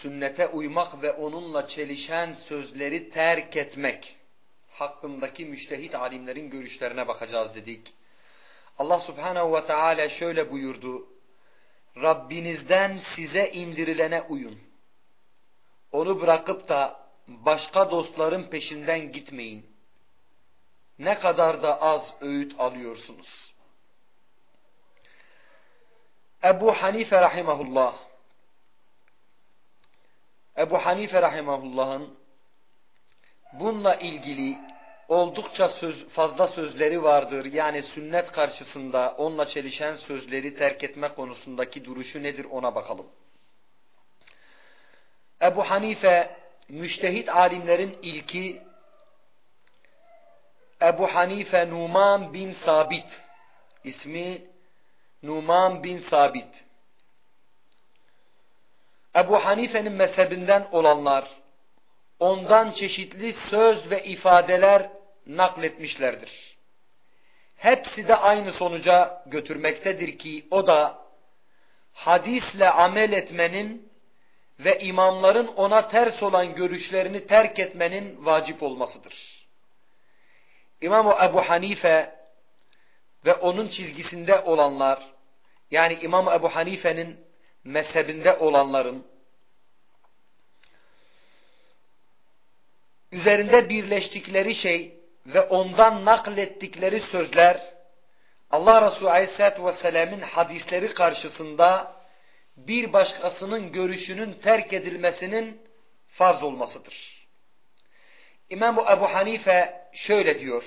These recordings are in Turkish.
sünnete uymak ve onunla çelişen sözleri terk etmek hakkındaki müştehit alimlerin görüşlerine bakacağız dedik. Allah subhanehu ve teala şöyle buyurdu. Rabbinizden size indirilene uyun. Onu bırakıp da başka dostların peşinden gitmeyin. Ne kadar da az öğüt alıyorsunuz. Ebu Hanife rahimahullah Ebu Hanife rahimahullah'ın bununla ilgili oldukça söz, fazla sözleri vardır. Yani sünnet karşısında onunla çelişen sözleri terk etme konusundaki duruşu nedir ona bakalım. Ebu Hanife müştehit alimlerin ilki Ebu Hanife Numan bin Sabit ismi Numan bin Sabit Ebu Hanife'nin mezhebinden olanlar ondan çeşitli söz ve ifadeler nakletmişlerdir. Hepsi de aynı sonuca götürmektedir ki o da hadisle amel etmenin ve imamların ona ters olan görüşlerini terk etmenin vacip olmasıdır. İmam Ebu Hanife ve onun çizgisinde olanlar yani İmam Ebu Hanife'nin mezhebinde olanların üzerinde birleştikleri şey ve ondan naklettikleri sözler Allah Resulü Aleyhisselatü Vesselam'ın hadisleri karşısında bir başkasının görüşünün terk edilmesinin farz olmasıdır. İmam Ebu Hanife şöyle diyor.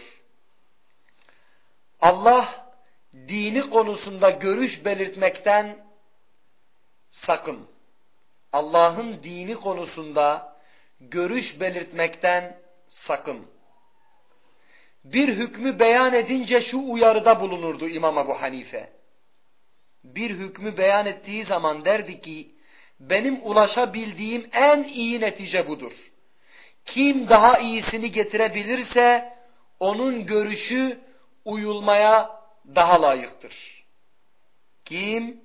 Allah dini konusunda görüş belirtmekten sakın. Allah'ın dini konusunda görüş belirtmekten sakın. Bir hükmü beyan edince şu uyarıda bulunurdu İmam Ebu Hanife. Bir hükmü beyan ettiği zaman derdi ki, benim ulaşabildiğim en iyi netice budur. Kim daha iyisini getirebilirse, onun görüşü uyulmaya daha layıktır. Kim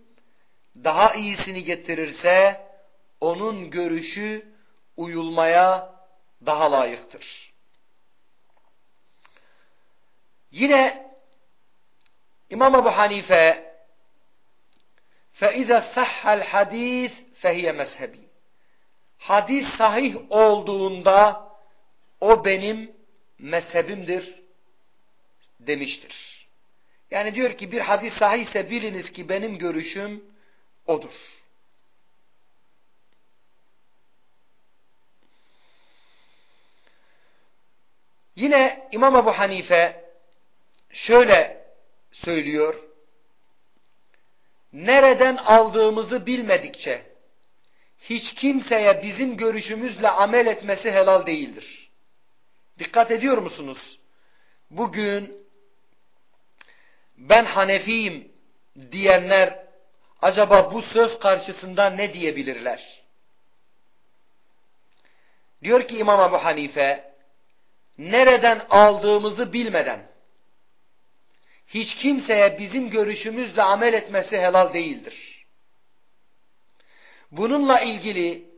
daha iyisini getirirse onun görüşü uyulmaya daha layıktır. Yine İmam Ebu Hanife فَاِذَا صَحَّ الْحَد۪يث فَهِيَ mezhebi. Hadis sahih olduğunda o benim mezhebimdir demiştir. Yani diyor ki bir hadis sahihse biliniz ki benim görüşüm odur. Yine İmam Ebu Hanife şöyle söylüyor. Nereden aldığımızı bilmedikçe hiç kimseye bizim görüşümüzle amel etmesi helal değildir. Dikkat ediyor musunuz? Bugün ben Hanefiyim diyenler acaba bu söz karşısında ne diyebilirler? Diyor ki İmam Ebu Hanife, nereden aldığımızı bilmeden, hiç kimseye bizim görüşümüzle amel etmesi helal değildir. Bununla ilgili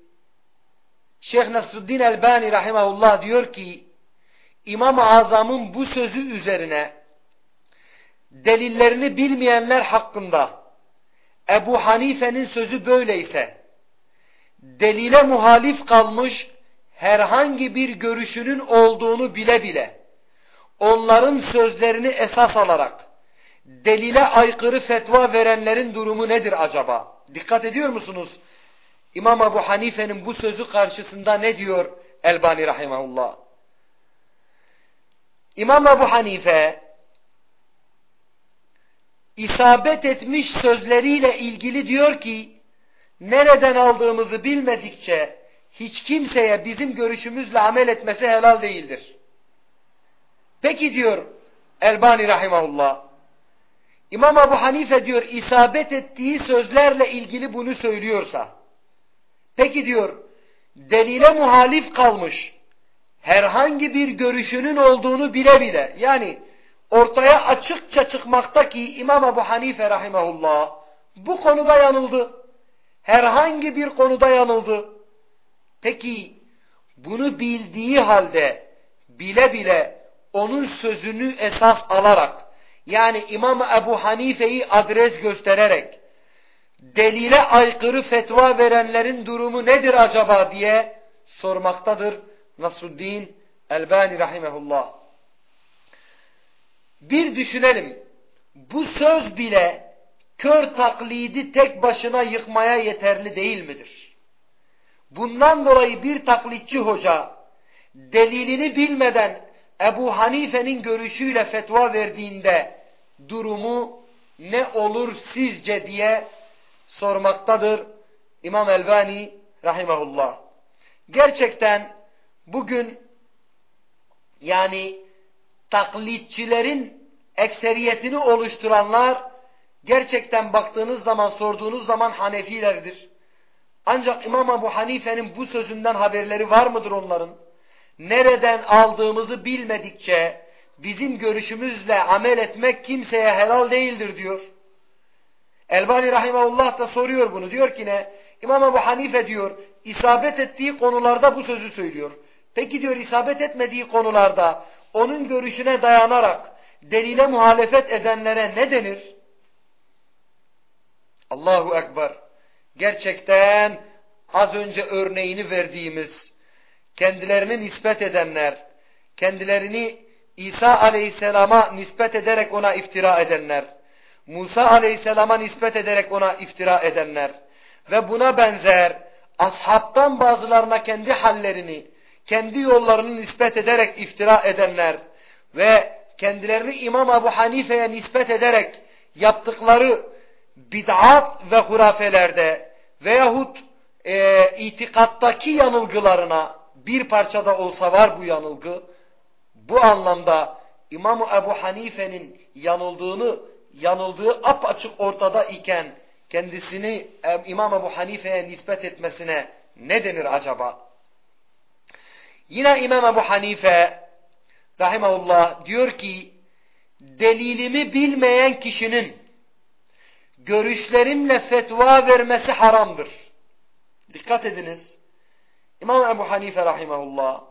Şeyh Nasruddin Elbani rahimahullah diyor ki, İmam-ı Azam'ın bu sözü üzerine delillerini bilmeyenler hakkında Ebu Hanife'nin sözü böyleyse, delile muhalif kalmış herhangi bir görüşünün olduğunu bile bile, onların sözlerini esas alarak, delile aykırı fetva verenlerin durumu nedir acaba? Dikkat ediyor musunuz? İmam Ebu Hanife'nin bu sözü karşısında ne diyor Elbani Rahimahullah? İmam Ebu Hanife, isabet etmiş sözleriyle ilgili diyor ki, nereden aldığımızı bilmedikçe hiç kimseye bizim görüşümüzle amel etmesi helal değildir. Peki diyor Elbani Rahimahullah, İmam Ebu Hanife diyor isabet ettiği sözlerle ilgili bunu söylüyorsa, peki diyor delile muhalif kalmış herhangi bir görüşünün olduğunu bile bile yani ortaya açıkça çıkmakta ki İmam Ebu Hanife rahimahullah bu konuda yanıldı. Herhangi bir konuda yanıldı. Peki bunu bildiği halde bile bile onun sözünü esas alarak yani İmam Ebu Hanife'yi adres göstererek delile aykırı fetva verenlerin durumu nedir acaba diye sormaktadır Nasruddin Elbani rahimehullah. Bir düşünelim. Bu söz bile kör taklidi tek başına yıkmaya yeterli değil midir? Bundan dolayı bir taklitçi hoca delilini bilmeden Ebu Hanife'nin görüşüyle fetva verdiğinde durumu ne olur sizce diye sormaktadır İmam Elbani rahimahullah. Gerçekten bugün yani taklitçilerin ekseriyetini oluşturanlar gerçekten baktığınız zaman sorduğunuz zaman Hanefilerdir. Ancak İmam Ebu Hanife'nin bu sözünden haberleri var mıdır onların? Nereden aldığımızı bilmedikçe bizim görüşümüzle amel etmek kimseye helal değildir diyor. Elbani Rahimahullah da soruyor bunu. Diyor ki ne? İmam Ebu Hanife diyor isabet ettiği konularda bu sözü söylüyor. Peki diyor isabet etmediği konularda onun görüşüne dayanarak delile muhalefet edenlere ne denir? Allahu Ekber. Gerçekten az önce örneğini verdiğimiz kendilerini nispet edenler, kendilerini İsa Aleyhisselam'a nispet ederek ona iftira edenler, Musa Aleyhisselam'a nispet ederek ona iftira edenler ve buna benzer ashabtan bazılarına kendi hallerini, kendi yollarını nispet ederek iftira edenler ve kendilerini İmam Ebu Hanife'ye nispet ederek yaptıkları bid'at ve hurafelerde veyahut e, itikattaki yanılgılarına bir parçada olsa var bu yanılgı, bu anlamda İmam Ebu Hanife'nin yanıldığını, yanıldığı apaçık ortada iken kendisini İmam Ebu Hanife'ye nispet etmesine ne denir acaba? Yine İmam Ebu Hanife rahimahullah diyor ki delilimi bilmeyen kişinin görüşlerimle fetva vermesi haramdır. Dikkat ediniz. İmam Ebu Hanife rahimahullah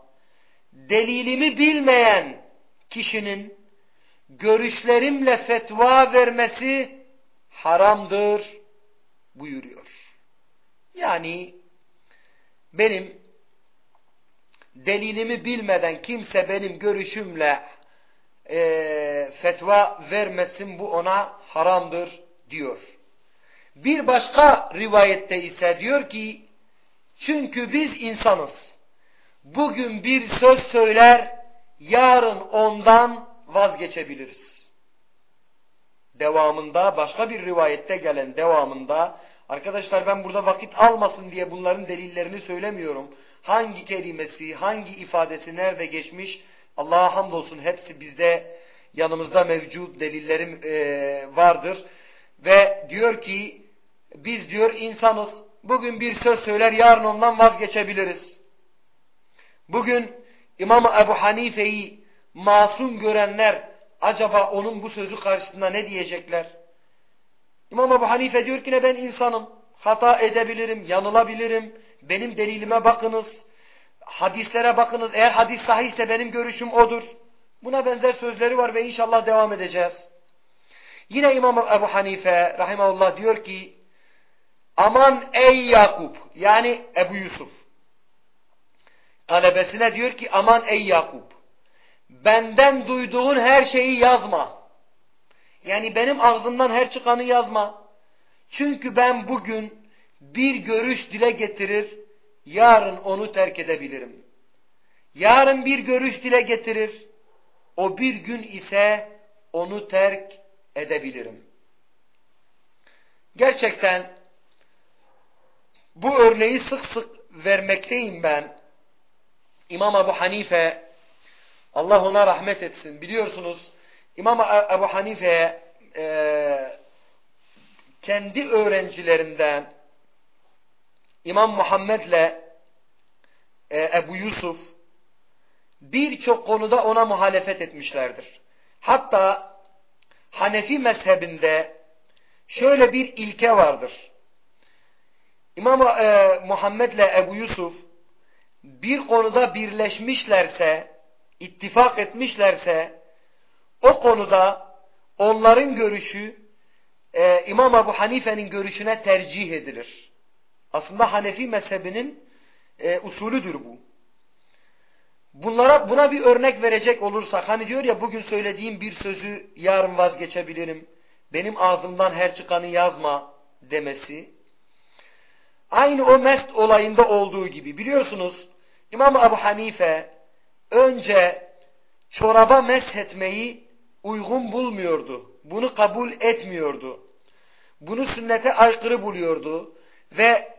delilimi bilmeyen kişinin görüşlerimle fetva vermesi haramdır buyuruyor. Yani benim delilimi bilmeden kimse benim görüşümle e, fetva vermesin bu ona haramdır diyor. Bir başka rivayette ise diyor ki çünkü biz insanız. Bugün bir söz söyler yarın ondan vazgeçebiliriz. Devamında başka bir rivayette gelen devamında arkadaşlar ben burada vakit almasın diye bunların delillerini söylemiyorum hangi kelimesi, hangi ifadesi nerede geçmiş Allah'a hamdolsun hepsi bizde yanımızda mevcut delillerim e, vardır. Ve diyor ki biz diyor insanız. Bugün bir söz söyler yarın ondan vazgeçebiliriz. Bugün İmam Ebu Hanife'yi masum görenler acaba onun bu sözü karşısında ne diyecekler? İmam Ebu Hanife diyor ki ne ben insanım. Hata edebilirim, yanılabilirim, benim delilime bakınız. Hadislere bakınız. Eğer hadis sahihse benim görüşüm odur. Buna benzer sözleri var ve inşallah devam edeceğiz. Yine İmam Ebu Hanife rahimahullah diyor ki aman ey Yakup yani Ebu Yusuf talebesine diyor ki aman ey Yakup benden duyduğun her şeyi yazma. Yani benim ağzımdan her çıkanı yazma. Çünkü ben bugün bir görüş dile getirir, yarın onu terk edebilirim. Yarın bir görüş dile getirir, o bir gün ise onu terk edebilirim. Gerçekten bu örneği sık sık vermekteyim ben. İmam Ebu Hanife, Allah ona rahmet etsin. Biliyorsunuz İmam Ebu Hanife e, kendi öğrencilerinden İmam Muhammed'le e, Ebu Yusuf birçok konuda ona muhalefet etmişlerdir. Hatta Hanefi mezhebinde şöyle bir ilke vardır. İmam e, Muhammed'le Ebu Yusuf bir konuda birleşmişlerse, ittifak etmişlerse o konuda onların görüşü e, İmam Ebu Hanife'nin görüşüne tercih edilir. Aslında Hanefi mezhebinin e, usulüdür bu. Bunlara buna bir örnek verecek olursak hani diyor ya bugün söylediğim bir sözü yarın vazgeçebilirim. Benim ağzımdan her çıkanı yazma demesi. Aynı o mest olayında olduğu gibi biliyorsunuz İmam Ebu Hanife önce çoraba meshetmeyi uygun bulmuyordu. Bunu kabul etmiyordu. Bunu sünnete aykırı buluyordu. Ve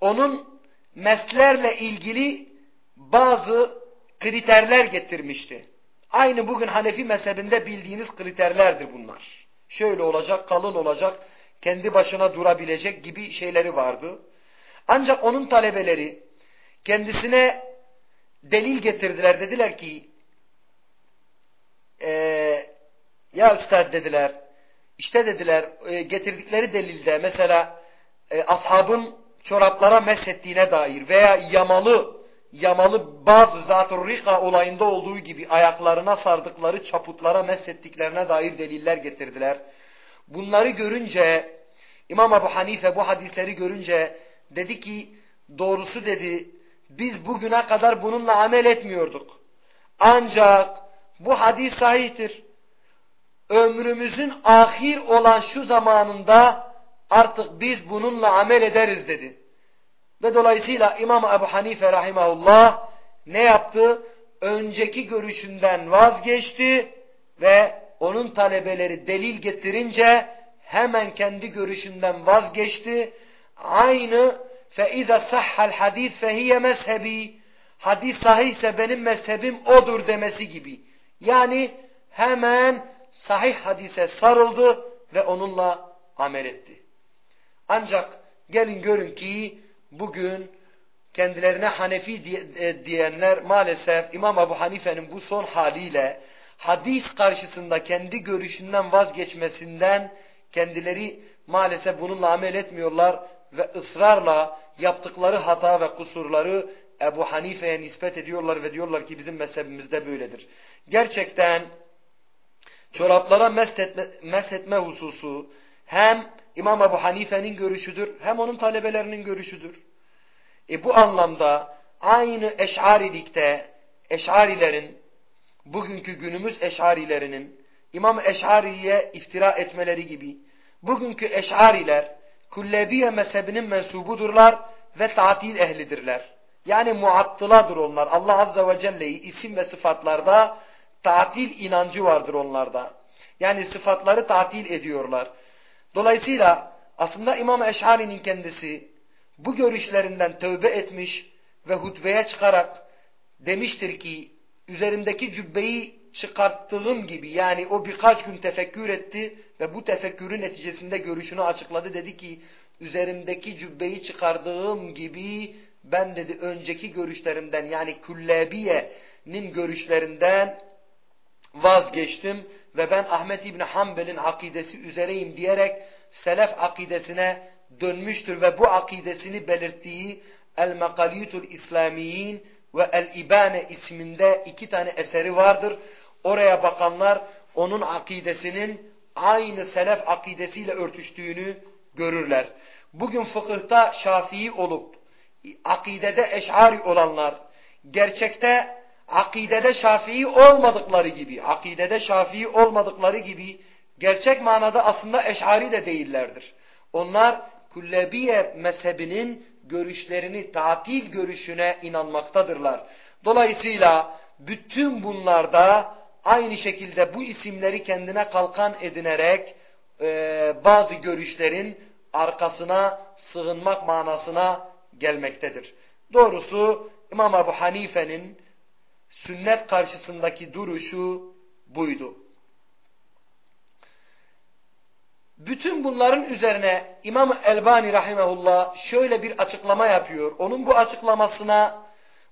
onun meslerle ilgili bazı kriterler getirmişti. Aynı bugün Hanefi mezhebinde bildiğiniz kriterlerdir bunlar. Şöyle olacak, kalın olacak, kendi başına durabilecek gibi şeyleri vardı. Ancak onun talebeleri kendisine delil getirdiler. Dediler ki e, ya üstad dediler işte dediler e, getirdikleri delilde mesela e, ashabın çoraplara meshettiğine dair veya yamalı yamalı bazı zat-ı rika olayında olduğu gibi ayaklarına sardıkları çaputlara meshettiklerine dair deliller getirdiler. Bunları görünce İmam Ebu Hanife bu hadisleri görünce dedi ki doğrusu dedi biz bugüne kadar bununla amel etmiyorduk. Ancak bu hadis sahihtir. Ömrümüzün ahir olan şu zamanında artık biz bununla amel ederiz dedi. Ve dolayısıyla İmam Ebu Hanife rahimahullah ne yaptı? Önceki görüşünden vazgeçti ve onun talebeleri delil getirince hemen kendi görüşünden vazgeçti. Aynı فَاِذَا صَحَّ الْحَد۪يث فَهِيَ مَذْهَب۪ي Hadis sahihse benim mezhebim odur demesi gibi. Yani hemen sahih hadise sarıldı ve onunla amel etti. Ancak gelin görün ki bugün kendilerine Hanefi e, diyenler maalesef İmam Ebu Hanife'nin bu son haliyle hadis karşısında kendi görüşünden vazgeçmesinden kendileri maalesef bununla amel etmiyorlar ve ısrarla yaptıkları hata ve kusurları Ebu Hanife'ye nispet ediyorlar ve diyorlar ki bizim mezhebimizde böyledir. Gerçekten çoraplara meshetme, meshetme hususu hem İmam Ebu Hanife'nin görüşüdür hem onun talebelerinin görüşüdür. E bu anlamda aynı Eş'arilikte Eş'arilerin bugünkü günümüz Eş'arilerinin İmam Eş'ari'ye iftira etmeleri gibi bugünkü Eş'ariler Kullebiye mezhebinin mensubudurlar ve tatil ehlidirler. Yani muattıladır onlar. Allah Azze ve Celle'yi isim ve sıfatlarda tatil inancı vardır onlarda. Yani sıfatları tatil ediyorlar. Dolayısıyla aslında İmam Eş'ari'nin kendisi bu görüşlerinden tövbe etmiş ve hutbeye çıkarak demiştir ki üzerimdeki cübbeyi çıkarttığım gibi yani o birkaç gün tefekkür etti ve bu tefekkürün neticesinde görüşünü açıkladı. Dedi ki üzerimdeki cübbeyi çıkardığım gibi ben dedi önceki görüşlerimden yani küllebiyenin görüşlerinden vazgeçtim ve ben Ahmet İbni Hanbel'in akidesi üzereyim diyerek selef akidesine dönmüştür ve bu akidesini belirttiği El-Mekalitul İslamiyin ve El-İbane isminde iki tane eseri vardır. Oraya bakanlar onun akidesinin aynı selef akidesiyle örtüştüğünü görürler. Bugün fıkıhta şafii olup akidede eşari olanlar gerçekte akidede şafii olmadıkları gibi, akidede şafii olmadıkları gibi gerçek manada aslında eşari de değillerdir. Onlar Kullebiye mezhebinin görüşlerini tatil görüşüne inanmaktadırlar. Dolayısıyla bütün bunlarda aynı şekilde bu isimleri kendine kalkan edinerek e, bazı görüşlerin arkasına sığınmak manasına gelmektedir. Doğrusu İmam Ebu Hanife'nin sünnet karşısındaki duruşu buydu. Bütün bunların üzerine İmam Elbani rahimehullah şöyle bir açıklama yapıyor. Onun bu açıklamasına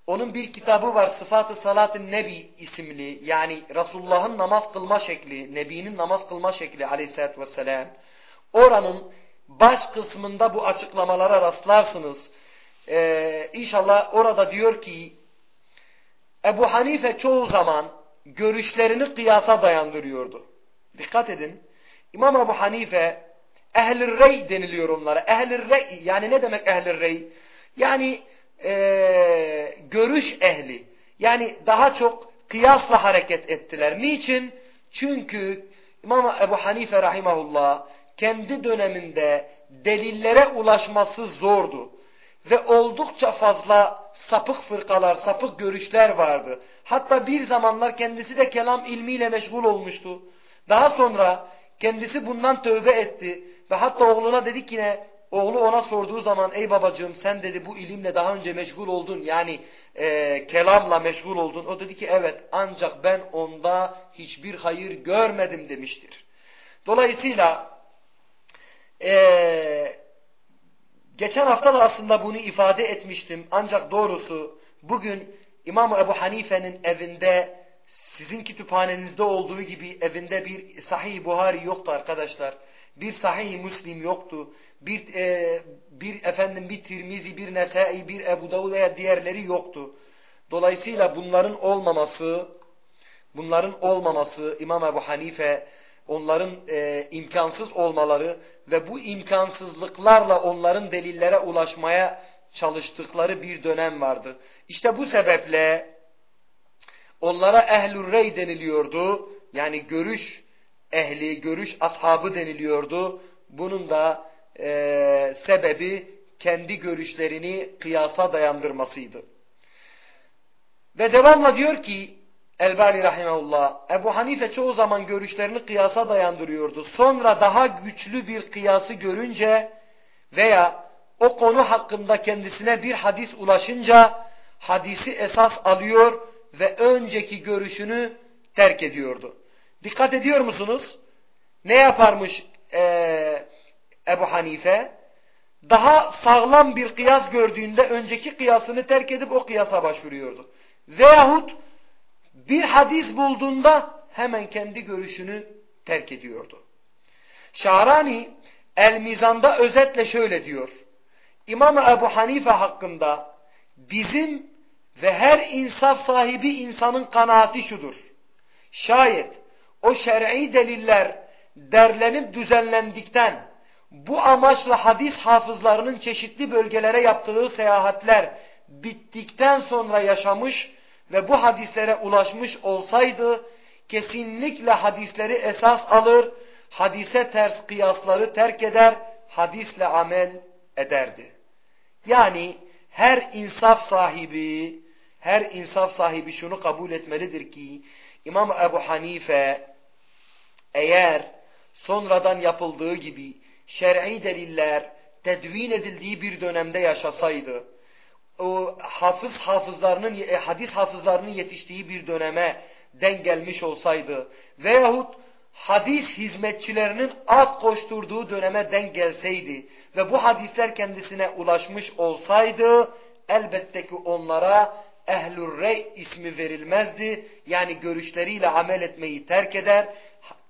onun bir kitabı var Sıfat-ı Salat-ı Nebi isimli yani Resulullah'ın namaz kılma şekli, Nebi'nin namaz kılma şekli aleyhissalatü vesselam. Oranın baş kısmında bu açıklamalara rastlarsınız. Ee, inşallah orada diyor ki Ebu Hanife çoğu zaman görüşlerini kıyasa dayandırıyordu. Dikkat edin. İmam Ebu Hanife ehl rey deniliyor onlara. ehl rey yani ne demek ehl rey? Yani e, görüş ehli. Yani daha çok kıyasla hareket ettiler. Niçin? Çünkü İmam Ebu Hanife rahimahullah kendi döneminde delillere ulaşması zordu. Ve oldukça fazla sapık fırkalar, sapık görüşler vardı. Hatta bir zamanlar kendisi de kelam ilmiyle meşgul olmuştu. Daha sonra kendisi bundan tövbe etti. Ve hatta oğluna dedi ki ne? Oğlu ona sorduğu zaman ey babacığım sen dedi bu ilimle daha önce meşgul oldun. Yani e, kelamla meşgul oldun. O dedi ki evet ancak ben onda hiçbir hayır görmedim demiştir. Dolayısıyla e, geçen hafta da aslında bunu ifade etmiştim. Ancak doğrusu bugün İmam Ebu Hanife'nin evinde sizin kütüphanenizde olduğu gibi evinde bir Sahih Buhari yoktu arkadaşlar. Bir Sahih Müslim yoktu. Bir e, bir efendim bir Tirmizi, bir Nesai, bir Ebu Davud veya diğerleri yoktu. Dolayısıyla bunların olmaması bunların olmaması İmam Ebu Hanife onların e, imkansız olmaları ve bu imkansızlıklarla onların delillere ulaşmaya çalıştıkları bir dönem vardı. İşte bu sebeple onlara ehlur rey deniliyordu. Yani görüş ehli, görüş ashabı deniliyordu. Bunun da e, sebebi kendi görüşlerini kıyasa dayandırmasıydı. Ve devamla diyor ki Elbani rahimahullah Ebu Hanife çoğu zaman görüşlerini kıyasa dayandırıyordu. Sonra daha güçlü bir kıyası görünce veya o konu hakkında kendisine bir hadis ulaşınca hadisi esas alıyor ve önceki görüşünü terk ediyordu. Dikkat ediyor musunuz? Ne yaparmış e, Ebu Hanife? Daha sağlam bir kıyas gördüğünde önceki kıyasını terk edip o kıyasa başvuruyordu. Veyahut bir hadis bulduğunda hemen kendi görüşünü terk ediyordu. Şahrani El Mizan'da özetle şöyle diyor. İmam Ebu Hanife hakkında bizim ve her insaf sahibi insanın kanaati şudur. Şayet o şer'i deliller derlenip düzenlendikten bu amaçla hadis hafızlarının çeşitli bölgelere yaptığı seyahatler bittikten sonra yaşamış ve bu hadislere ulaşmış olsaydı kesinlikle hadisleri esas alır, hadise ters kıyasları terk eder, hadisle amel ederdi. Yani her insaf sahibi, her insaf sahibi şunu kabul etmelidir ki İmam Ebu Hanife eğer sonradan yapıldığı gibi şer'i deliller tedvin edildiği bir dönemde yaşasaydı o hafız hafızlarının e, hadis hafızlarının yetiştiği bir döneme denk gelmiş olsaydı veyahut hadis hizmetçilerinin at koşturduğu döneme denk gelseydi ve bu hadisler kendisine ulaşmış olsaydı elbette ki onlara ehlur rey ismi verilmezdi. Yani görüşleriyle amel etmeyi terk eder,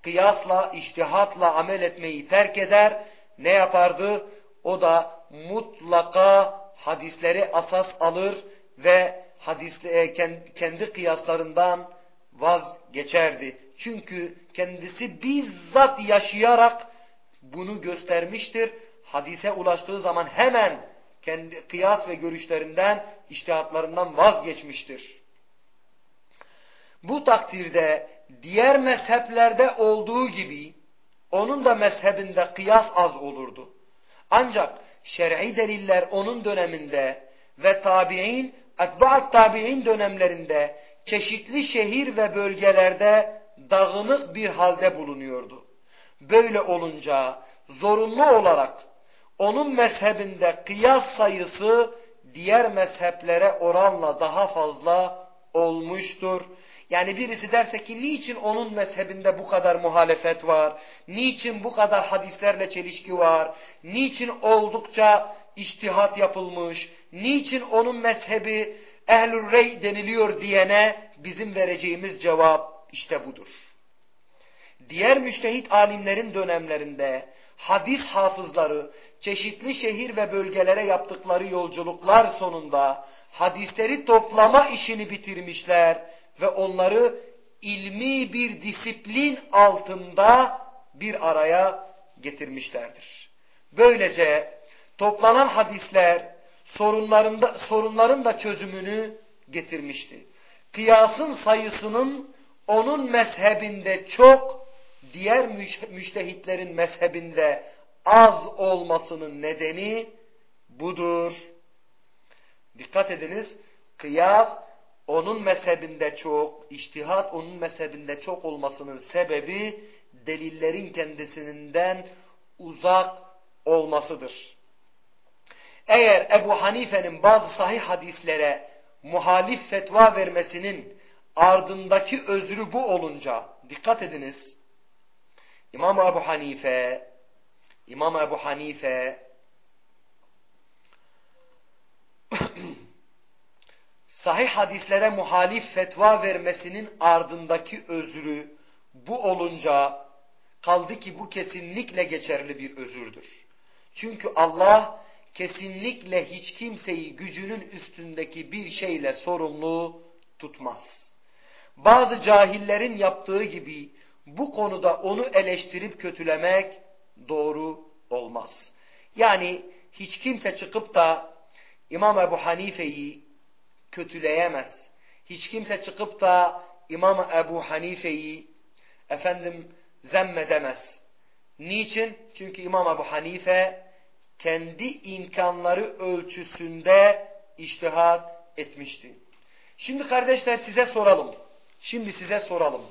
kıyasla, iştihatla amel etmeyi terk eder. Ne yapardı? O da mutlaka hadisleri asas alır ve hadis, e, kendi kıyaslarından vazgeçerdi. Çünkü kendisi bizzat yaşayarak bunu göstermiştir. Hadise ulaştığı zaman hemen kendi kıyas ve görüşlerinden, iştihatlarından vazgeçmiştir. Bu takdirde diğer mezheplerde olduğu gibi onun da mezhebinde kıyas az olurdu. Ancak şer'i deliller onun döneminde ve tabi'in, etba'at tabi'in dönemlerinde çeşitli şehir ve bölgelerde dağınık bir halde bulunuyordu. Böyle olunca zorunlu olarak onun mezhebinde kıyas sayısı diğer mezheplere oranla daha fazla olmuştur. Yani birisi derse ki niçin onun mezhebinde bu kadar muhalefet var? Niçin bu kadar hadislerle çelişki var? Niçin oldukça iştihat yapılmış? Niçin onun mezhebi ehlül rey deniliyor diyene bizim vereceğimiz cevap işte budur. Diğer müştehit alimlerin dönemlerinde hadis hafızları çeşitli şehir ve bölgelere yaptıkları yolculuklar sonunda hadisleri toplama işini bitirmişler ve onları ilmi bir disiplin altında bir araya getirmişlerdir. Böylece toplanan hadisler sorunlarında, sorunların da çözümünü getirmişti. Kıyasın sayısının onun mezhebinde çok, diğer müştehitlerin mezhebinde az olmasının nedeni budur. Dikkat ediniz, kıyas onun mezhebinde çok, iştihat onun mezhebinde çok olmasının sebebi delillerin kendisinden uzak olmasıdır. Eğer Ebu Hanife'nin bazı sahih hadislere muhalif fetva vermesinin ardındaki özrü bu olunca, dikkat ediniz, İmam Ebu Hanife, İmam Ebu Hanife sahih hadislere muhalif fetva vermesinin ardındaki özrü bu olunca kaldı ki bu kesinlikle geçerli bir özürdür. Çünkü Allah kesinlikle hiç kimseyi gücünün üstündeki bir şeyle sorumlu tutmaz. Bazı cahillerin yaptığı gibi bu konuda onu eleştirip kötülemek doğru olmaz. Yani hiç kimse çıkıp da İmam Ebu Hanife'yi kötüleyemez. Hiç kimse çıkıp da İmam Ebu Hanife'yi efendim zemmedemez. Niçin? Çünkü İmam Ebu Hanife kendi imkanları ölçüsünde iştihat etmişti. Şimdi kardeşler size soralım. Şimdi size soralım.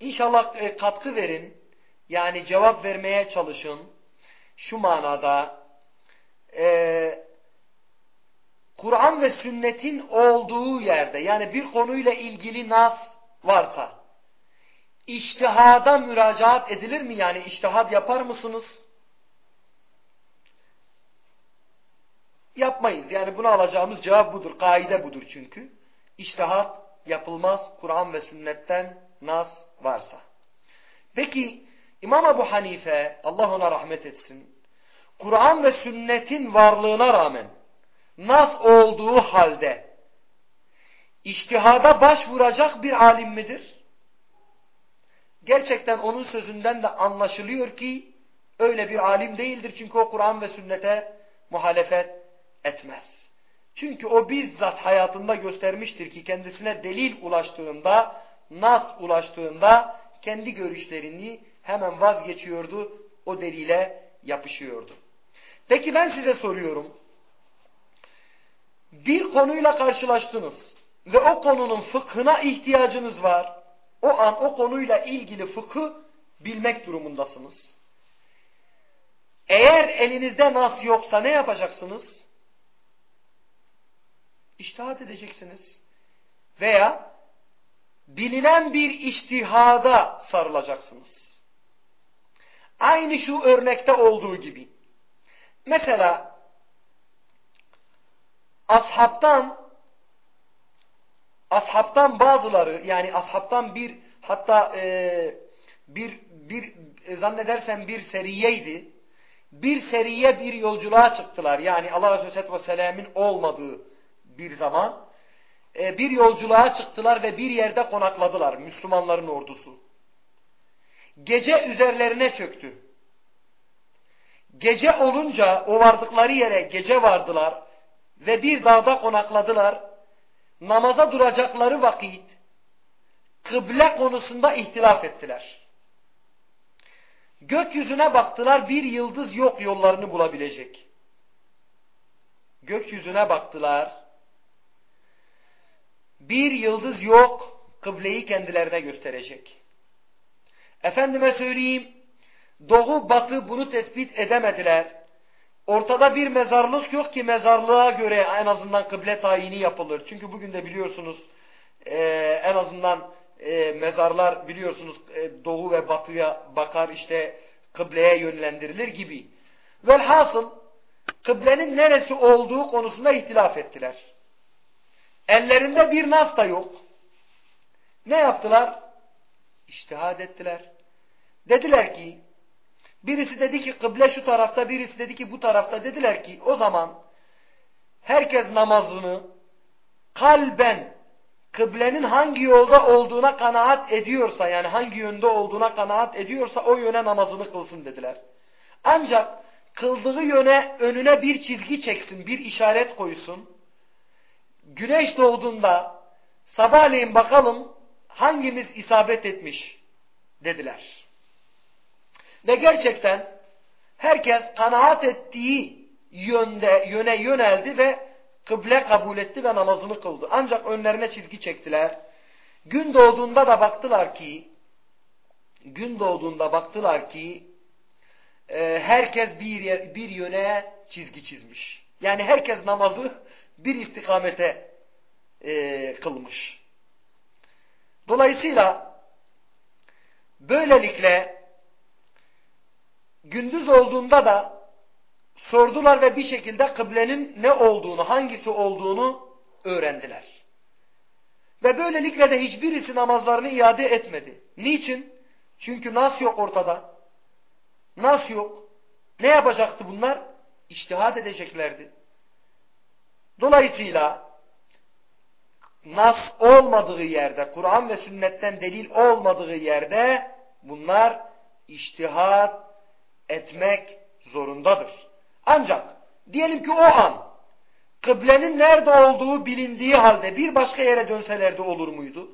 İnşallah e, katkı verin. Yani cevap vermeye çalışın. Şu manada e, Kur'an ve sünnetin olduğu yerde yani bir konuyla ilgili nas varsa iştihada müracaat edilir mi? Yani iştihad yapar mısınız? Yapmayız. Yani buna alacağımız cevap budur. Kaide budur çünkü. İştihat yapılmaz Kur'an ve sünnetten nas varsa. Peki İmam Ebu Hanife Allah ona rahmet etsin. Kur'an ve sünnetin varlığına rağmen nas olduğu halde iştihada başvuracak bir alim midir? Gerçekten onun sözünden de anlaşılıyor ki öyle bir alim değildir. Çünkü o Kur'an ve sünnete muhalefet etmez. Çünkü o bizzat hayatında göstermiştir ki kendisine delil ulaştığında, nas ulaştığında kendi görüşlerini hemen vazgeçiyordu, o delile yapışıyordu. Peki ben size soruyorum. Bir konuyla karşılaştınız ve o konunun fıkhına ihtiyacınız var. O an o konuyla ilgili fıkı bilmek durumundasınız. Eğer elinizde nas yoksa ne yapacaksınız? İştihat edeceksiniz. Veya bilinen bir iştihada sarılacaksınız. Aynı şu örnekte olduğu gibi. Mesela ashabtan ashabtan bazıları yani ashabtan bir hatta e, bir bir e, zannedersem bir seriyeydi. Bir seriye bir yolculuğa çıktılar. Yani Allah Resulü Aleyhisselatü Vesselam'ın olmadığı bir zaman e, bir yolculuğa çıktılar ve bir yerde konakladılar Müslümanların ordusu. Gece üzerlerine çöktü. Gece olunca o vardıkları yere gece vardılar ve bir dağda konakladılar namaza duracakları vakit kıble konusunda ihtilaf ettiler. Gökyüzüne baktılar bir yıldız yok yollarını bulabilecek. Gökyüzüne baktılar. Bir yıldız yok kıbleyi kendilerine gösterecek. Efendime söyleyeyim doğu batı bunu tespit edemediler. Ortada bir mezarlık yok ki mezarlığa göre en azından kıble tayini yapılır. Çünkü bugün de biliyorsunuz e, en azından e, mezarlar biliyorsunuz e, doğu ve batıya bakar işte kıbleye yönlendirilir gibi. Velhasıl kıblenin neresi olduğu konusunda ihtilaf ettiler. Ellerinde bir nas da yok. Ne yaptılar? İştihad ettiler. Dediler ki Birisi dedi ki kıble şu tarafta, birisi dedi ki bu tarafta. Dediler ki o zaman herkes namazını kalben kıblenin hangi yolda olduğuna kanaat ediyorsa yani hangi yönde olduğuna kanaat ediyorsa o yöne namazını kılsın dediler. Ancak kıldığı yöne önüne bir çizgi çeksin, bir işaret koysun. Güneş doğduğunda sabahleyin bakalım hangimiz isabet etmiş dediler. Ve gerçekten herkes kanaat ettiği yönde yöne yöneldi ve kıble kabul etti ve namazını kıldı. Ancak önlerine çizgi çektiler. Gün doğduğunda da baktılar ki gün doğduğunda baktılar ki e, herkes bir yer, bir yöne çizgi çizmiş. Yani herkes namazı bir istikamete e, kılmış. Dolayısıyla böylelikle gündüz olduğunda da sordular ve bir şekilde kıblenin ne olduğunu, hangisi olduğunu öğrendiler. Ve böylelikle de hiçbirisi namazlarını iade etmedi. Niçin? Çünkü nas yok ortada. Nas yok. Ne yapacaktı bunlar? İçtihad edeceklerdi. Dolayısıyla nas olmadığı yerde, Kur'an ve sünnetten delil olmadığı yerde bunlar iştihat etmek zorundadır. Ancak diyelim ki o an kıblenin nerede olduğu bilindiği halde bir başka yere dönselerdi olur muydu?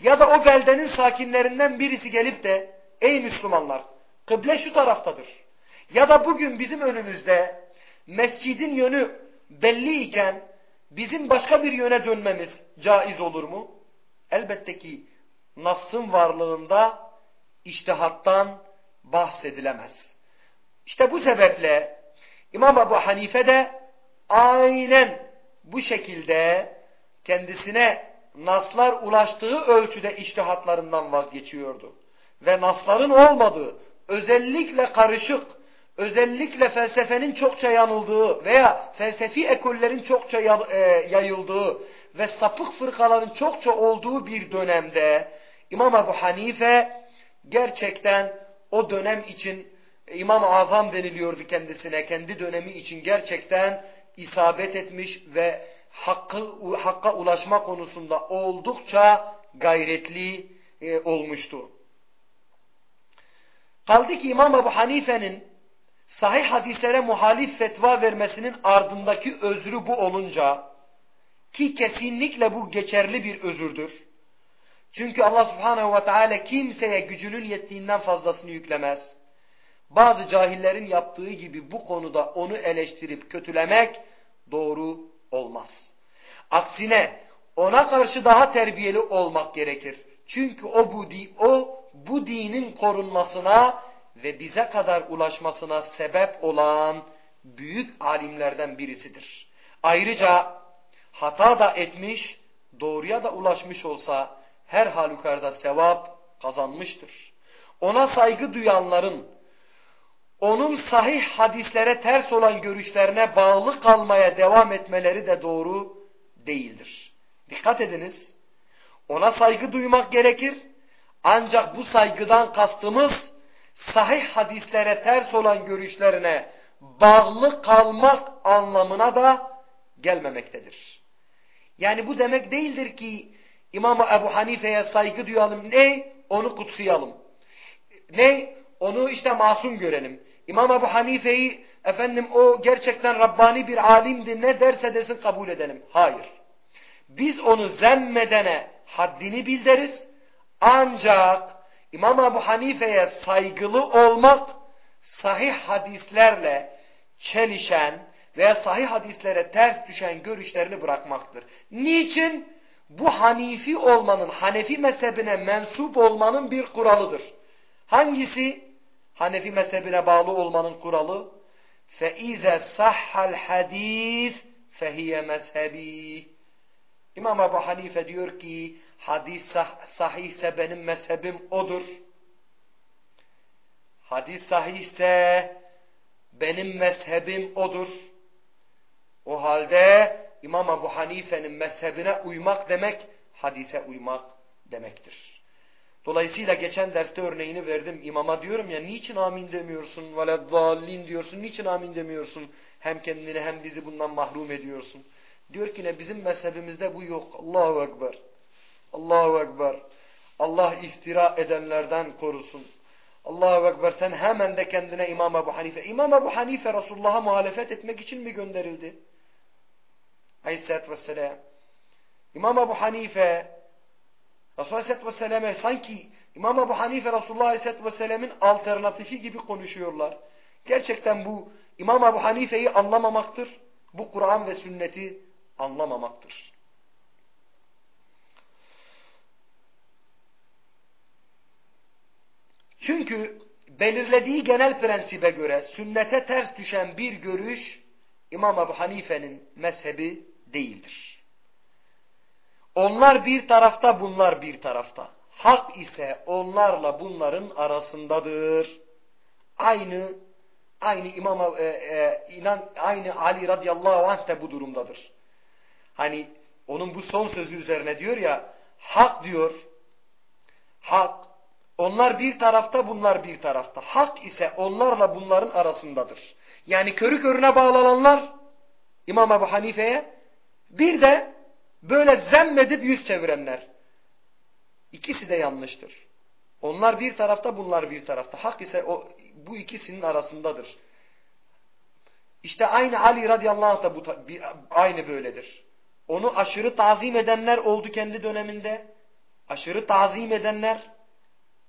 Ya da o beldenin sakinlerinden birisi gelip de ey Müslümanlar kıble şu taraftadır. Ya da bugün bizim önümüzde mescidin yönü belli iken bizim başka bir yöne dönmemiz caiz olur mu? Elbette ki Nas'ın varlığında iştihattan bahsedilemez. İşte bu sebeple İmam Ebu Hanife de aynen bu şekilde kendisine naslar ulaştığı ölçüde iştihatlarından vazgeçiyordu. Ve nasların olmadığı, özellikle karışık, özellikle felsefenin çokça yanıldığı veya felsefi ekollerin çokça e, yayıldığı ve sapık fırkaların çokça olduğu bir dönemde İmam Ebu Hanife gerçekten o dönem için İmam-ı Azam deniliyordu kendisine. Kendi dönemi için gerçekten isabet etmiş ve hakkı, hakka ulaşma konusunda oldukça gayretli e, olmuştu. Kaldı ki İmam Ebu Hanife'nin sahih hadislere muhalif fetva vermesinin ardındaki özrü bu olunca ki kesinlikle bu geçerli bir özürdür. Çünkü Allah subhanehu ve teala kimseye gücünün yettiğinden fazlasını yüklemez bazı cahillerin yaptığı gibi bu konuda onu eleştirip kötülemek doğru olmaz. Aksine ona karşı daha terbiyeli olmak gerekir. Çünkü o bu, di, o bu dinin korunmasına ve bize kadar ulaşmasına sebep olan büyük alimlerden birisidir. Ayrıca hata da etmiş, doğruya da ulaşmış olsa her halükarda sevap kazanmıştır. Ona saygı duyanların onun sahih hadislere ters olan görüşlerine bağlı kalmaya devam etmeleri de doğru değildir. Dikkat ediniz. Ona saygı duymak gerekir. Ancak bu saygıdan kastımız sahih hadislere ters olan görüşlerine bağlı kalmak anlamına da gelmemektedir. Yani bu demek değildir ki İmam Ebu Hanife'ye saygı duyalım. Ne? Onu kutsayalım. Ne? Onu işte masum görelim. İmam Ebu Hanife'yi efendim o gerçekten Rabbani bir alimdi ne derse desin kabul edelim. Hayır. Biz onu zemmedene haddini bildiriz. Ancak İmam Ebu Hanife'ye saygılı olmak sahih hadislerle çelişen veya sahih hadislere ters düşen görüşlerini bırakmaktır. Niçin? Bu Hanifi olmanın, Hanefi mezhebine mensup olmanın bir kuralıdır. Hangisi? Hanefi mezhebine bağlı olmanın kuralı فَاِذَا صَحَّ الْحَد۪يث فَهِيَ مezhebi. İmam Ebu Hanife diyor ki hadis sah sahihse benim mezhebim odur. Hadis sahihse benim mezhebim odur. O halde İmam Ebu Hanife'nin mezhebine uymak demek hadise uymak demektir. Dolayısıyla geçen derste örneğini verdim. İmama diyorum ya niçin amin demiyorsun? Veleddallin diyorsun. Niçin amin demiyorsun? Hem kendini hem bizi bundan mahrum ediyorsun. Diyor ki ne bizim mezhebimizde bu yok. Allahu Ekber. Allahu Ekber. Allah iftira edenlerden korusun. Allahu Ekber sen hemen de kendine İmam Ebu Hanife. İmam Ebu Hanife Resulullah'a muhalefet etmek için mi gönderildi? Aleyhisselatü Vesselam. İmam Ebu Hanife Resulullah Aleyhisselatü Vesselam'e sanki İmam Ebu Hanife Resulullah Aleyhisselatü Vesselam'ın alternatifi gibi konuşuyorlar. Gerçekten bu İmam Ebu Hanife'yi anlamamaktır. Bu Kur'an ve sünneti anlamamaktır. Çünkü belirlediği genel prensibe göre sünnete ters düşen bir görüş İmam Ebu Hanife'nin mezhebi değildir. Onlar bir tarafta bunlar bir tarafta. Hak ise onlarla bunların arasındadır. Aynı aynı İmam e, e, inan aynı Ali radıyallahu anh de bu durumdadır. Hani onun bu son sözü üzerine diyor ya hak diyor. Hak onlar bir tarafta bunlar bir tarafta. Hak ise onlarla bunların arasındadır. Yani körü körüne bağlananlar İmam Ebu Hanife'ye bir de böyle zemmedip yüz çevirenler. İkisi de yanlıştır. Onlar bir tarafta bunlar bir tarafta. Hak ise o, bu ikisinin arasındadır. İşte aynı Ali radıyallahu anh da bu, aynı böyledir. Onu aşırı tazim edenler oldu kendi döneminde. Aşırı tazim edenler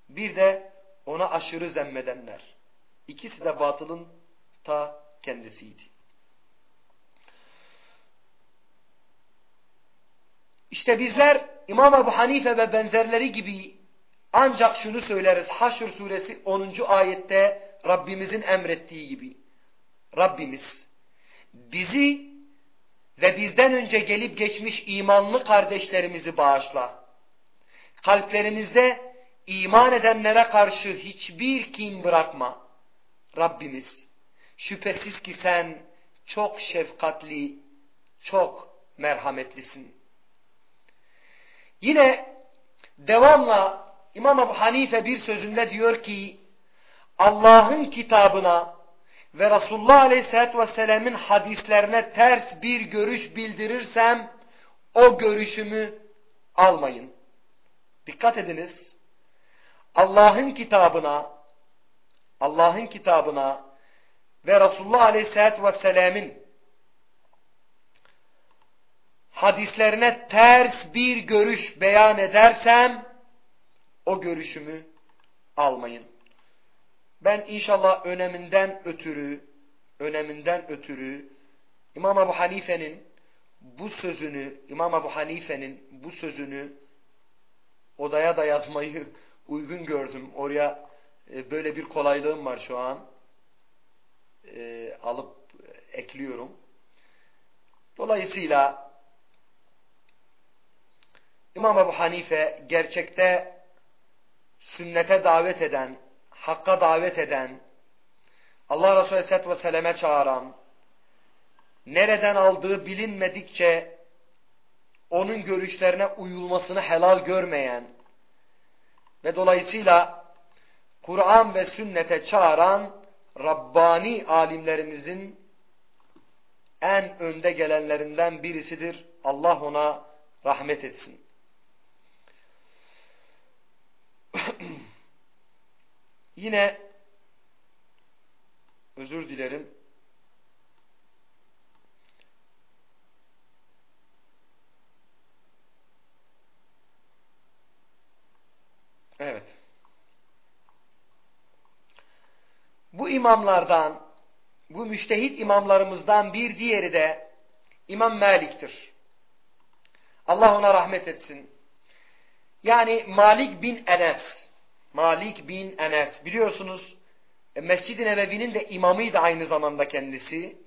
bir de ona aşırı zemmedenler. İkisi de batılın ta kendisiydi. İşte bizler İmam Ebu Hanife ve benzerleri gibi ancak şunu söyleriz. Haşr suresi 10. ayette Rabbimizin emrettiği gibi. Rabbimiz bizi ve bizden önce gelip geçmiş imanlı kardeşlerimizi bağışla. Kalplerimizde iman edenlere karşı hiçbir kin bırakma. Rabbimiz şüphesiz ki sen çok şefkatli, çok merhametlisin. Yine devamla İmam Ebu Hanife bir sözünde diyor ki Allah'ın kitabına ve Resulullah Aleyhisselatü Vesselam'ın hadislerine ters bir görüş bildirirsem o görüşümü almayın. Dikkat ediniz. Allah'ın kitabına Allah'ın kitabına ve Resulullah Aleyhisselatü Vesselam'ın hadislerine ters bir görüş beyan edersem o görüşümü almayın. Ben inşallah öneminden ötürü öneminden ötürü İmam Ebu Hanife'nin bu sözünü İmam Ebu Hanife'nin bu sözünü odaya da yazmayı uygun gördüm. Oraya e, böyle bir kolaylığım var şu an. E, alıp ekliyorum. Dolayısıyla İmam Ebu Hanife gerçekte sünnete davet eden, hakka davet eden, Allah Resulü Aleyhisselatü Vesselam'e çağıran, nereden aldığı bilinmedikçe onun görüşlerine uyulmasını helal görmeyen ve dolayısıyla Kur'an ve sünnete çağıran Rabbani alimlerimizin en önde gelenlerinden birisidir. Allah ona rahmet etsin. Yine özür dilerim. Evet. Bu imamlardan, bu müştehit imamlarımızdan bir diğeri de İmam Malik'tir. Allah ona rahmet etsin. Yani Malik bin Enes. Malik bin Enes. Biliyorsunuz e, Mescid-i Nebevi'nin de imamıydı aynı zamanda kendisi.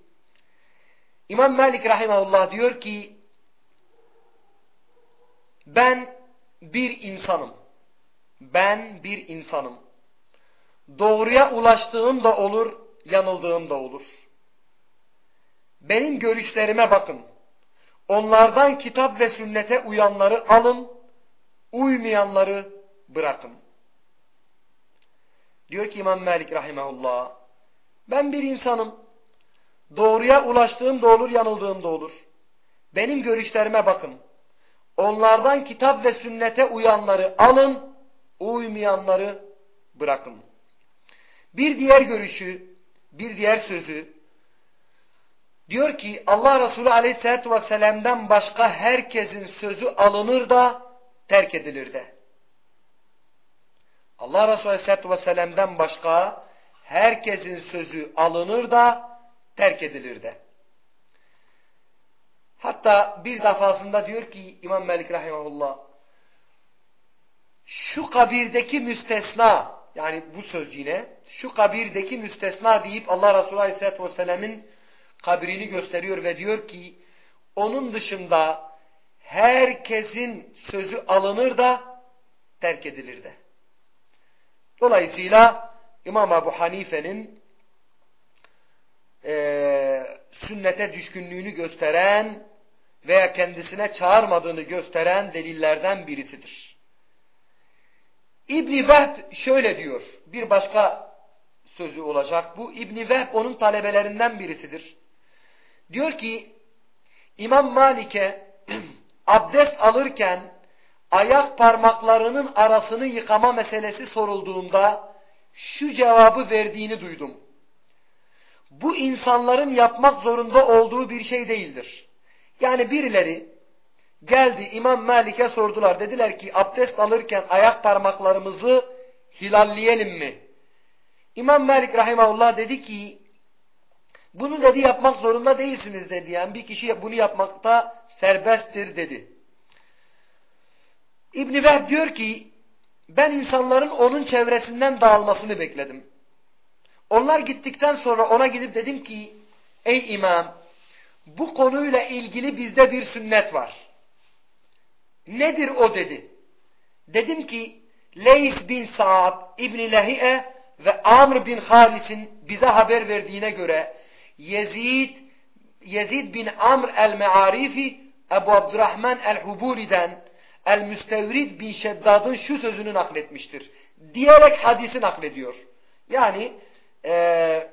İmam Malik rahimahullah diyor ki ben bir insanım. Ben bir insanım. Doğruya ulaştığım da olur, yanıldığım da olur. Benim görüşlerime bakın. Onlardan kitap ve sünnete uyanları alın, uymayanları bırakın. Diyor ki İmam Malik rahimahullah, ben bir insanım. Doğruya ulaştığım da olur, yanıldığım da olur. Benim görüşlerime bakın. Onlardan kitap ve sünnete uyanları alın, uymayanları bırakın. Bir diğer görüşü, bir diğer sözü diyor ki Allah Resulü Aleyhisselatü Vesselam'dan başka herkesin sözü alınır da terk edilir de. Allah Resulü Aleyhisselatü Vesselam'dan başka herkesin sözü alınır da terk edilir de. Hatta bir defasında diyor ki İmam Melik Rahimahullah şu kabirdeki müstesna yani bu söz yine şu kabirdeki müstesna deyip Allah Resulü Aleyhisselatü Vesselam'ın kabrini gösteriyor ve diyor ki onun dışında herkesin sözü alınır da terk edilir de. Dolayısıyla İmam Ebu Hanife'nin e, sünnete düşkünlüğünü gösteren veya kendisine çağırmadığını gösteren delillerden birisidir. İbni şöyle diyor. Bir başka sözü olacak. Bu İbni onun talebelerinden birisidir. Diyor ki İmam Malik'e abdest alırken ayak parmaklarının arasını yıkama meselesi sorulduğunda şu cevabı verdiğini duydum. Bu insanların yapmak zorunda olduğu bir şey değildir. Yani birileri geldi İmam Malik'e sordular. Dediler ki abdest alırken ayak parmaklarımızı hilalleyelim mi? İmam Malik rahimahullah dedi ki bunu dedi yapmak zorunda değilsiniz dedi. Yani bir kişi bunu yapmakta serbesttir dedi. İbn-i Vehb diyor ki ben insanların onun çevresinden dağılmasını bekledim. Onlar gittikten sonra ona gidip dedim ki ey imam bu konuyla ilgili bizde bir sünnet var. Nedir o dedi. Dedim ki Leys bin Sa'd İbni Lehi'e ve Amr bin Halis'in bize haber verdiğine göre Yezid Yezid bin Amr el-Me'arifi Ebu Abdurrahman el-Hubuli'den el-Müstevrid bin Şeddad'ın şu sözünü nakletmiştir. Diyerek hadisi naklediyor. Yani e,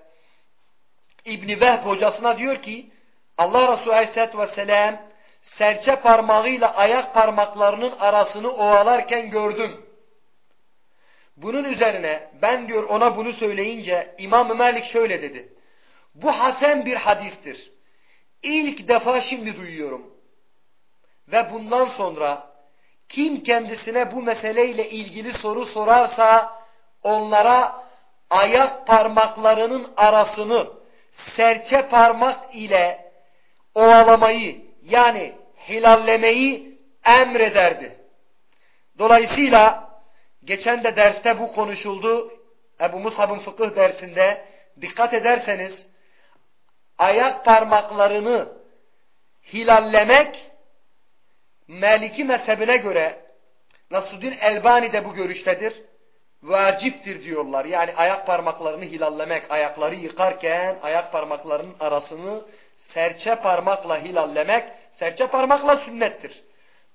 İbni Vehb hocasına diyor ki Allah Resulü Aleyhisselatü Vesselam serçe parmağıyla ayak parmaklarının arasını ovalarken gördüm. Bunun üzerine ben diyor ona bunu söyleyince İmam Malik şöyle dedi. Bu hasen bir hadistir. İlk defa şimdi duyuyorum. Ve bundan sonra kim kendisine bu meseleyle ilgili soru sorarsa onlara ayak parmaklarının arasını serçe parmak ile ovalamayı yani hilallemeyi emrederdi. Dolayısıyla geçen de derste bu konuşuldu. Ebu Musab'ın fıkıh dersinde dikkat ederseniz ayak parmaklarını hilallemek Maliki mezhebine göre Nasuddin Elbani de bu görüştedir. Vaciptir diyorlar. Yani ayak parmaklarını hilallemek, ayakları yıkarken ayak parmaklarının arasını serçe parmakla hilallemek, serçe parmakla sünnettir.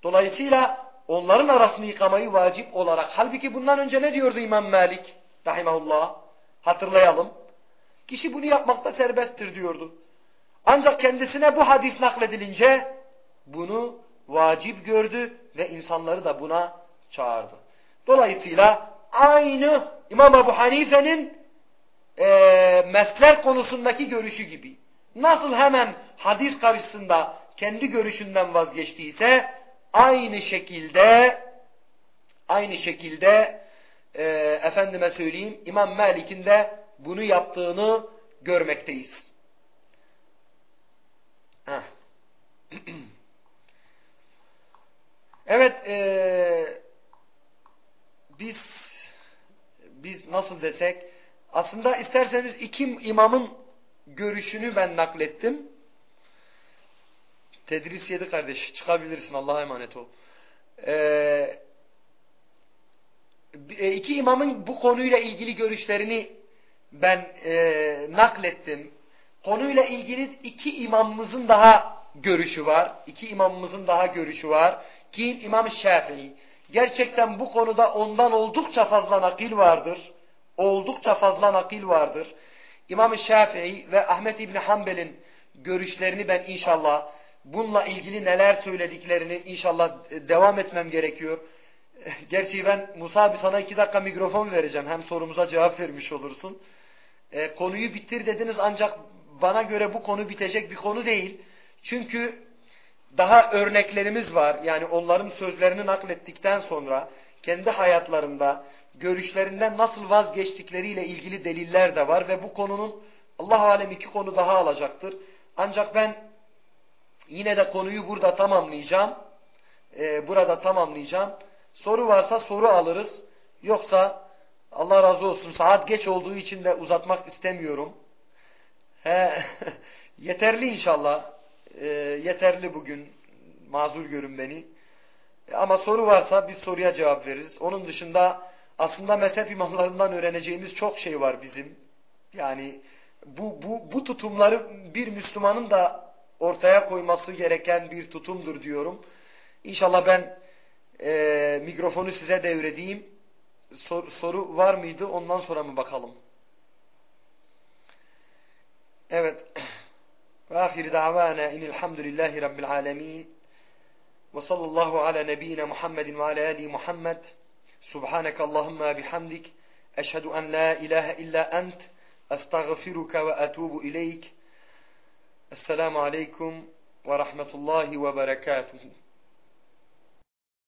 Dolayısıyla onların arasını yıkamayı vacip olarak. Halbuki bundan önce ne diyordu İmam Malik? Rahimahullah. Hatırlayalım. Kişi bunu yapmakta serbesttir diyordu. Ancak kendisine bu hadis nakledilince bunu vacip gördü ve insanları da buna çağırdı. Dolayısıyla aynı İmam Ebu Hanife'nin e, mesler konusundaki görüşü gibi. Nasıl hemen hadis karşısında kendi görüşünden vazgeçtiyse aynı şekilde aynı şekilde e, efendime söyleyeyim İmam Malik'in de bunu yaptığını görmekteyiz. evet e, biz biz nasıl desek aslında isterseniz iki imamın görüşünü ben naklettim. Tedris yedi kardeş. Çıkabilirsin. Allah'a emanet ol. Ee, iki imamın bu konuyla ilgili görüşlerini ben e, naklettim. Konuyla ilgili iki imamımızın daha görüşü var. İki imamımızın daha görüşü var. Kim? İmam Şafii. Gerçekten bu konuda ondan oldukça fazla nakil vardır. Oldukça fazla nakil vardır. İmam-ı Şafii ve Ahmet İbni Hanbel'in görüşlerini ben inşallah bununla ilgili neler söylediklerini inşallah devam etmem gerekiyor. Gerçi ben Musa abi sana iki dakika mikrofon vereceğim. Hem sorumuza cevap vermiş olursun. E, konuyu bitir dediniz ancak bana göre bu konu bitecek bir konu değil. Çünkü daha örneklerimiz var. Yani onların sözlerini naklettikten sonra kendi hayatlarında görüşlerinden nasıl vazgeçtikleriyle ilgili deliller de var ve bu konunun Allah alem iki konu daha alacaktır. Ancak ben yine de konuyu burada tamamlayacağım. Ee, burada tamamlayacağım. Soru varsa soru alırız. Yoksa Allah razı olsun saat geç olduğu için de uzatmak istemiyorum. He, yeterli inşallah. Ee, yeterli bugün. Mazur görün beni. Ama soru varsa biz soruya cevap veririz. Onun dışında aslında mezhep imamlarından öğreneceğimiz çok şey var bizim. Yani bu, bu, bu tutumları bir Müslümanın da ortaya koyması gereken bir tutumdur diyorum. İnşallah ben e, mikrofonu size devredeyim. Sor, soru var mıydı? Ondan sonra mı bakalım? Evet. وآخر دعوانا إن الحمد لله رب العالمين وصلى الله على نبينا محمد وعلى آله محمد. سبحانك اللهم بحمدك أشهد أن لا إله إلا أنت أستغفرك وأتوب إليك. السلام عليكم ورحمة الله وبركاته.